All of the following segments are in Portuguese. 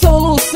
solução.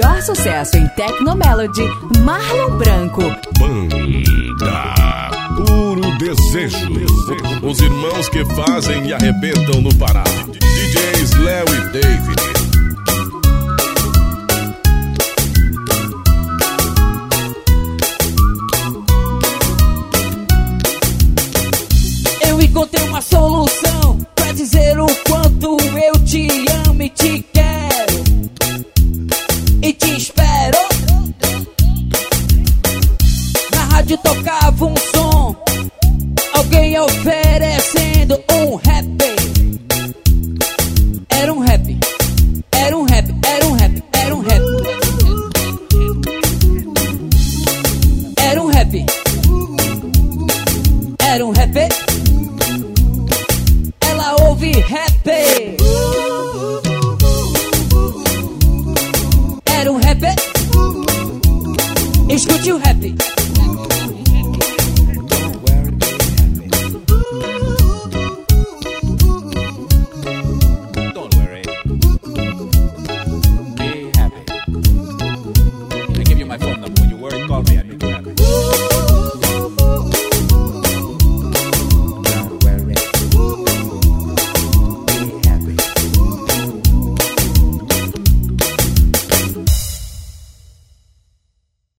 maior sucesso em Tecnomelody, Marlon Branco. Banda Puro Desejo. Os irmãos que fazem e arrebentam no Pará. DJs Léo e David. Eu encontrei uma solução pra dizer o quanto eu te amo e te quero. E te espero. Na rádio tocava um som, alguém oferecendo um rap. Era um rap, era um rap, era um rap, era um rap. Era um rap. Era um rap. Ela ouve rap. Era um rap. Escute o rap.